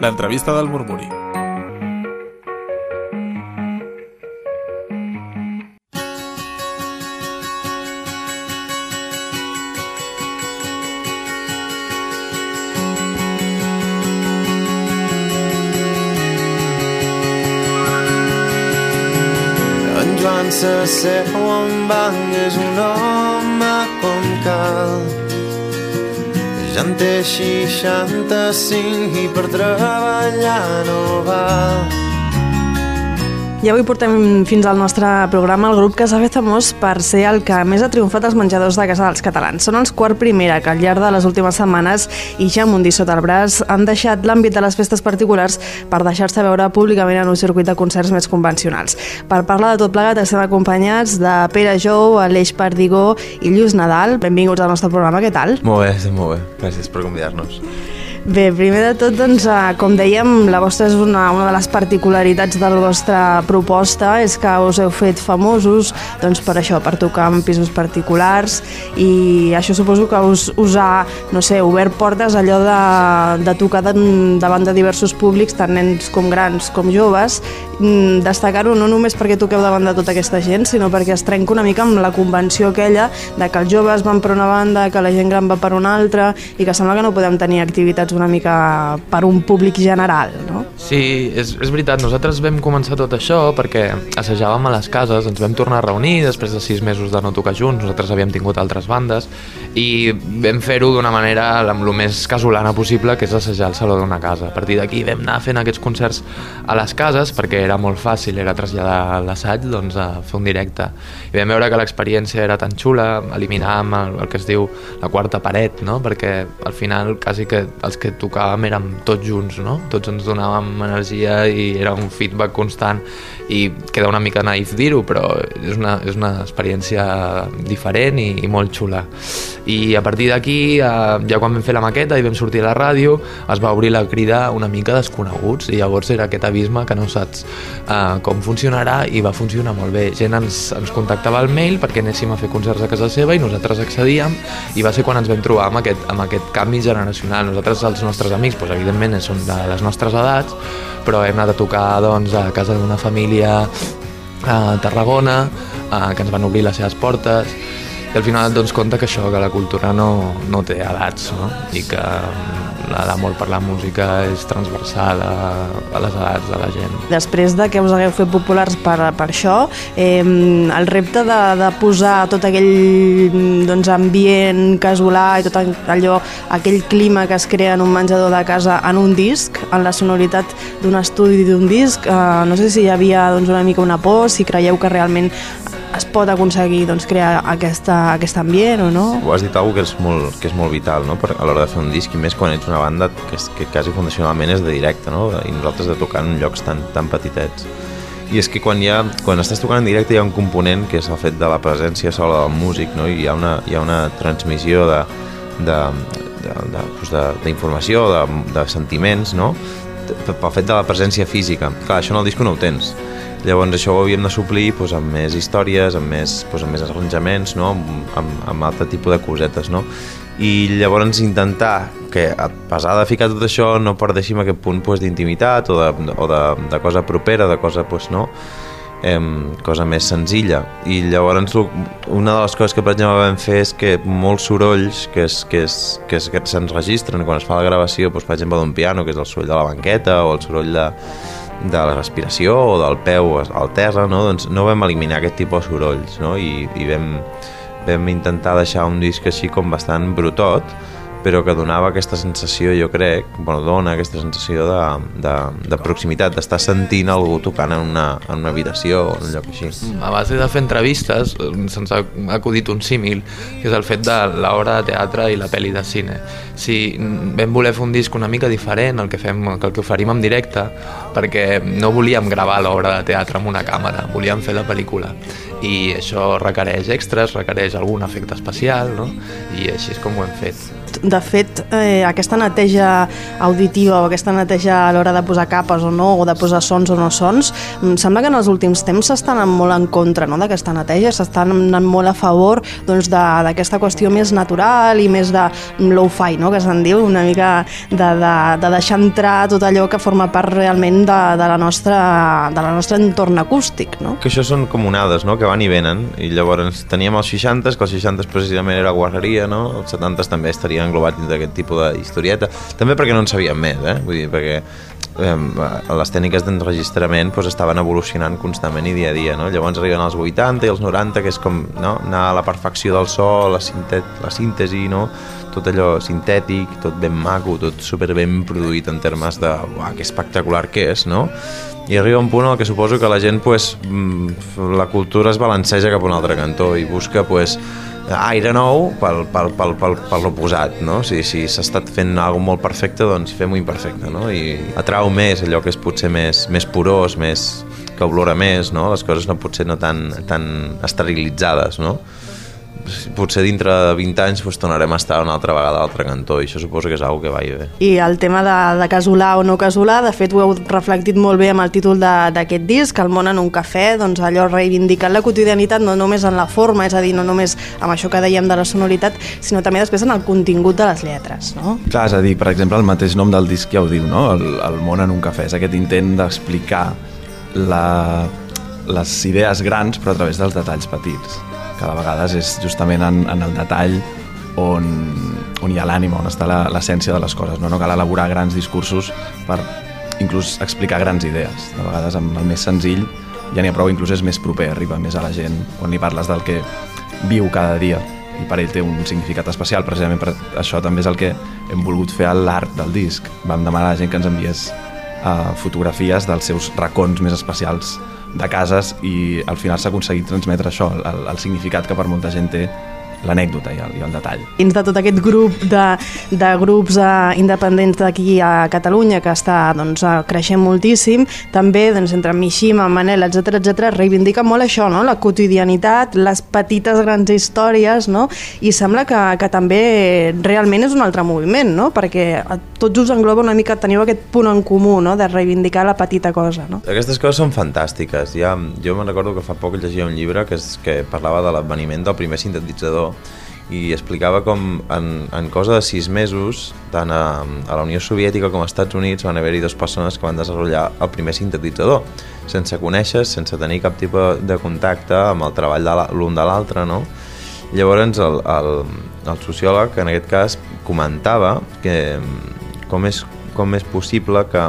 l'entrevista del murmuri. En Joan s'asseu en banc, és un home com cal. En té 65 i per treballar no val. I avui portem fins al nostre programa el grup que s'ha fet famós per ser el que més ha triomfat als menjadors de casa dels catalans. Són els quart primera que al llarg de les últimes setmanes i ja amb un disc sota el braç han deixat l'àmbit de les festes particulars per deixar-se veure públicament en un circuit de concerts més convencionals. Per parlar de tot plegat estem acompanyats de Pere Jou, Aleix Perdigó i Lluís Nadal. Benvinguts al nostre programa, què tal? Molt bé, molt bé. Gràcies per convidar-nos. Bé, primer de tot, doncs, eh, com dèiem, la vostra és una, una de les particularitats de la vostra proposta, és que us heu fet famosos doncs, per això, per tocar en pisos particulars i això suposo que us, us ha, no sé, obert portes allò de, de tocar de, davant de diversos públics, tant nens com grans com joves, mm, destacar-ho no només perquè toqueu davant de tota aquesta gent, sinó perquè es trenca una mica amb la convenció aquella de que els joves van per una banda, que la gent gran va per una altra i que sembla que no podem tenir activitats una mica per un públic general, no? Sí, és, és veritat, nosaltres vam començar tot això perquè assajàvem a les cases, ens vam tornar a reunir després de sis mesos de no tocar junts, nosaltres havíem tingut altres bandes i vam fer-ho d'una manera amb el més casolana possible, que és assajar al saló d'una casa. A partir d'aquí vam anar fent aquests concerts a les cases perquè era molt fàcil, era traslladar l'assaig doncs, a fer un directe. I vam veure que l'experiència era tan xula, eliminàvem el, el que es diu la quarta paret, no? perquè al final quasi que els que tocàvem érem tots junts, no? tots ens donàvem energia i era un feedback constant i queda una mica naïf dir-ho, però és una, és una experiència diferent i, i molt xula. I a partir d'aquí, eh, ja quan vam fer la maqueta i vam sortir a la ràdio, es va obrir la crida una mica desconeguts i llavors era aquest abisme que no saps eh, com funcionarà i va funcionar molt bé. Gent ens, ens contactava al mail perquè anéssim a fer concerts a casa seva i nosaltres accedíem i va ser quan ens vam trobar amb aquest, amb aquest canvi generacional. Nosaltres, els nostres amics, doncs, evidentment, són de les nostres edats, però hem anat a tocar doncs, a casa d'una família a Tarragona, eh, que ens van obrir les seves portes, i al final et dones compte que això, que la cultura no, no té edats, no? i que l'amor per la música és transversal a, a les edats de la gent. Després de que us hagueu fet populars per, per això, eh, el repte de, de posar tot aquell doncs, ambient casolà i tot allò, aquell clima que es crea en un menjador de casa en un disc, en la sonoritat d'un estudi d'un disc, eh, no sé si hi havia doncs, una mica una por, si creieu que realment es pot aconseguir doncs, crear aquesta, aquest ambient o no? Ho has dit alguna que és molt, que és molt vital no? per, a l'hora de fer un disc i més quan ets una banda que, és, que quasi fundacionalment és de directe no? i nosaltres de tocar en llocs tan, tan petitets i és que quan, ha, quan estàs tocant en directe hi ha un component que és el fet de la presència sola del músic no? i hi ha una, hi ha una transmissió de, de, d'informació, de, de, de, de sentiments no? pel fet de la presència física clar, això en el disc no ho tens Llavors això ho havíem de suplir doncs, amb més històries, amb més, doncs, amb més arranjaments, no? amb, amb, amb altre tipus de cosetes. No? I llavors intentar que a pesar de ficar tot això no perdéssim aquest punt doncs, d'intimitat o, de, o de, de cosa propera, de cosa doncs, no? em, cosa més senzilla i llavors una de les coses que per exemple vam fer és que molts sorolls que, és, que, és, que, és, que se'ns registren quan es fa la gravació doncs, per exemple d'un piano que és el soroll de la banqueta o el soroll de, de la respiració o del peu al terra, no? doncs no vam eliminar aquest tipus de sorolls no? I, i vam, vam intentar deixar un disc així com bastant brutot però que donava aquesta sensació, jo crec, bueno, dona aquesta sensació de, de, de proximitat, d'estar sentint algú tocant en una, en una habitació o en un lloc així. A base de fer entrevistes se'ns ha acudit un símil, que és el fet de l'obra de teatre i la pel·li de cine. Si vam voler fer un disc una mica diferent el que, fem, el que oferim en directe, perquè no volíem gravar l'obra de teatre amb una càmera, volíem fer la pel·lícula i això requereix extras, requereix algun efecte especial, no? I així és com ho hem fet. De fet, eh, aquesta neteja auditiva o aquesta neteja a l'hora de posar capes o no, o de posar sons o no sons, em sembla que en els últims temps s'estan molt en contra no, d'aquesta neteja, s'estan anant molt a favor doncs, d'aquesta doncs, qüestió més natural i més de low-fi, no, que se'n diu, una mica de, de, de deixar entrar tot allò que forma part realment de, de, la nostra, de la nostra entorn acústic. No? Que això són comunades, no?, que van i venen, i llavors teníem els 60, que els 60 precisament era guarreria, no? Els 70 també estarien englobat dins d'aquest tipus d'historieta, també perquè no en sabíem més, eh? Vull dir, perquè eh, les tècniques d'enregistrament pues, estaven evolucionant constantment i dia a dia, no? Llavors arriben els 80 i els 90, que és com no? anar a la perfecció del so, la, sintet, la síntesi, no? tot allò sintètic, tot ben maco, tot super ben produït en termes de uah, que espectacular que és, no? I arriba un punt en què suposo que la gent, pues, mm, la cultura es balanceja cap a un altre cantó i busca, pues, aire nou pel, pel, pel, pel, per l'oposat, no? Si si s'ha estat fent alguna molt perfecte, doncs fem-ho imperfecte, no? I atrau més allò que és potser més, més porós, més, que olora més, no? Les coses no potser no tan, tan esterilitzades, no? Potser dintre de 20 anys pues, tornarem a estar una altra vegada a l'altre cantó i això suposo que és una que va i bé. I el tema de, de casolà o no casolà, de fet ho heu reflectit molt bé amb el títol d'aquest disc, El món en un cafè, doncs allò reivindicant la quotidianitat no només en la forma, és a dir, no només amb això que dèiem de la sonoritat, sinó també després en el contingut de les lletres, no? Clar, és a dir, per exemple, el mateix nom del disc ja ho diu, no? El, el món en un cafè, és aquest intent d'explicar la, les idees grans però a través dels detalls petits que de vegades és justament en, en el detall on, on hi ha l'ànima, on està l'essència de les coses. No? no cal elaborar grans discursos per inclús explicar grans idees. De vegades amb el més senzill ja n'hi ha prou, inclús és més proper, arriba més a la gent, on hi parles del que viu cada dia i per ell té un significat especial, precisament per això també és el que hem volgut fer a l'art del disc. Vam demanar a la gent que ens enviés uh, fotografies dels seus racons més especials de cases i al final s'ha aconseguit transmetre això, el, el significat que per molta gent té l'anècdota i, el, i el detall. Dins de tot aquest grup de, de grups uh, independents d'aquí a Catalunya que està doncs, uh, creixent moltíssim, també doncs, entre Mishima, Manel, etc etc reivindica molt això, no? la quotidianitat, les petites grans històries, no? i sembla que, que també realment és un altre moviment, no? perquè tots us engloba una mica, teniu aquest punt en comú no? de reivindicar la petita cosa. No? Aquestes coses són fantàstiques. Ja, jo me'n recordo que fa poc llegia un llibre que, és, que parlava de l'adveniment del primer sintetitzador i explicava com en, en cosa de sis mesos, tant a, a la Unió Soviètica com als Estats Units van haver-hi dues persones que van desenvolupar el primer sintetitzador, sense conèixer, sense tenir cap tipus de contacte amb el treball de l'un de l'altre, no? Llavors el, el, el sociòleg en aquest cas comentava que com és, com és possible que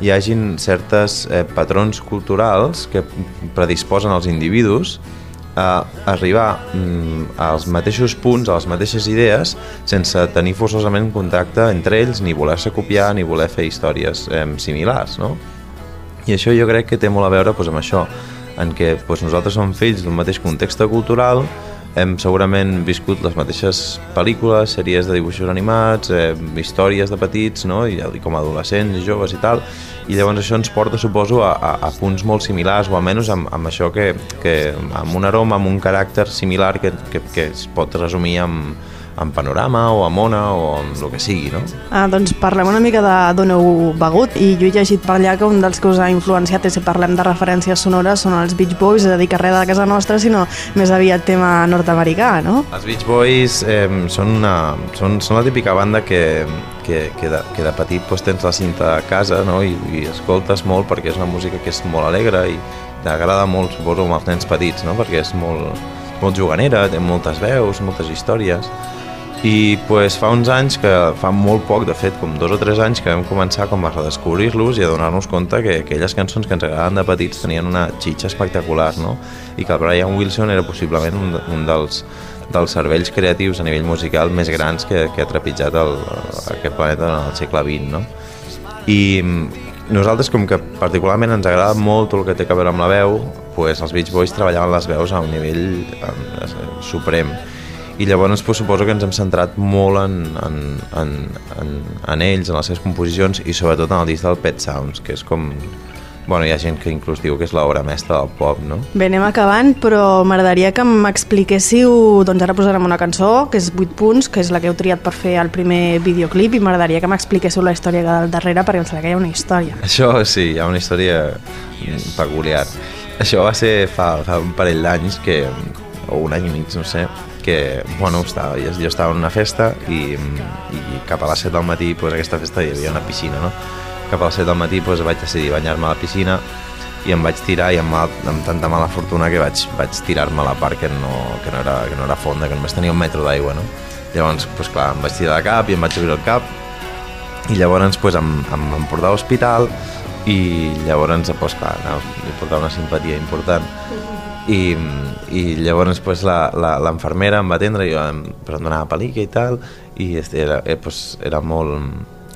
hi hagin certes eh, patrons culturals que predisposen els individus a arribar mm, als mateixos punts, a les mateixes idees, sense tenir forçosament contacte entre ells, ni voler-se copiar, ni voler fer històries eh, similars, no? I això jo crec que té molt a veure doncs, amb això, en què doncs, nosaltres som fills d'un mateix context cultural, hem segurament viscut les mateixes pel·lícules, sèries de dibuixos animats, eh, històries de petits, no? I, i com adolescents i joves i tal, i llavors això ens porta, suposo, a, a, a punts molt similars, o almenys amb, amb això que, que amb un aroma, amb un caràcter similar que, que, que es pot resumir amb, en Panorama o a Mona o en el que sigui, no? Ah, doncs parlem una mica d'on heu begut i jo he llegit per allà que un dels que us ha influenciat i si parlem de referències sonores són els Beach Boys, és a dir, que res de casa nostra, sinó més aviat tema nord-americà, no? Els Beach Boys eh, són, una, són, són la típica banda que, que, que, de, que de petit pues, tens la cinta a casa no? I, i escoltes molt perquè és una música que és molt alegre i t'agrada molt, suposo, amb els nens petits, no? perquè és molt, molt juganera, té moltes veus, moltes històries i pues, fa uns anys, que fa molt poc, de fet, com dos o tres anys, que vam començar com a redescobrir-los i a donar-nos compte que aquelles cançons que ens agradaven de petits tenien una xitxa espectacular, no? I que el Brian Wilson era possiblement un, un dels, dels cervells creatius a nivell musical més grans que, que ha trepitjat el, aquest planeta en el segle XX, no? I nosaltres, com que particularment ens agrada molt el que té a veure amb la veu, pues, els Beach Boys treballaven les veus a un nivell eh, suprem i llavors pues, suposo que ens hem centrat molt en, en, en, en, en ells, en les seves composicions i sobretot en el disc del Pet Sounds, que és com bueno, hi ha gent que inclús diu que és l'obra mestra del pop, no? Bé, anem acabant, però m'agradaria que m'expliquéssiu, doncs ara posarem una cançó, que és 8 punts, que és la que heu triat per fer el primer videoclip, i m'agradaria que m'expliquéssiu la història que del darrere, perquè em sembla que hi ha una història. Això sí, hi ha una història peculiar. Això va ser fa, fa un parell d'anys, que, o un any i mig, no sé, que, bueno, estava, jo, jo estava en una festa i, i cap a les 7 del matí, pues, aquesta festa hi havia una piscina, no? Cap a les 7 del matí pues, vaig decidir banyar-me a la piscina i em vaig tirar i amb, mal, amb tanta mala fortuna que vaig, vaig tirar-me a la part que no, que, no era, que no era fonda, que només tenia un metro d'aigua, no? Llavors, pues, clar, em vaig tirar de cap i em vaig obrir el cap i llavors pues, em, em van portar a l'hospital i llavors, pues, clar, li portava una simpatia important i, i llavors pues, l'enfermera em va atendre i em, però em donava pelica i tal i era, eh, pues, era molt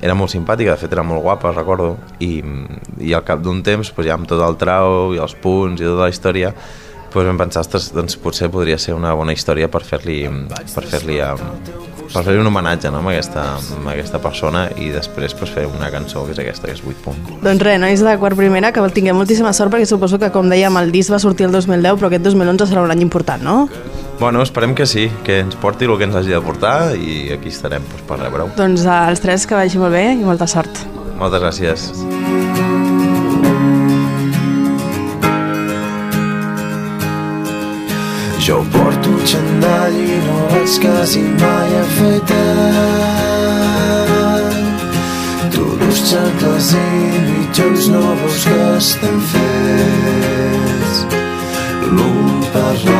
era molt simpàtica, de fet era molt guapa, recordo, i, i al cap d'un temps, pues, ja amb tot el trau i els punts i tota la història, pues vam pensar, ostres, doncs potser podria ser una bona història per fer-li per fer-li per fer un homenatge no, amb, aquesta, amb aquesta persona i després pues, fer una cançó que és aquesta, que és 8 punts. Doncs res, nois de quart primera, que tinguem moltíssima sort perquè suposo que, com dèiem, el disc va sortir el 2010, però aquest 2011 serà un any important, no? Bueno, esperem que sí, que ens porti el que ens hagi de portar i aquí estarem pues, per rebre-ho. Doncs als tres que vagi molt bé i molta sort. Moltes gràcies. Jo porto un xandall i no vaig quasi mai afaitat. Tu dus xacles i mitjons no veus que estem fets l'un per l'altre.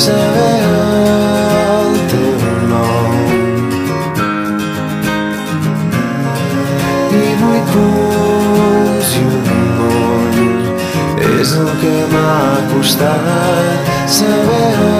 Saber el teu nom. I vuit punts i un gol és el que m'ha costat saber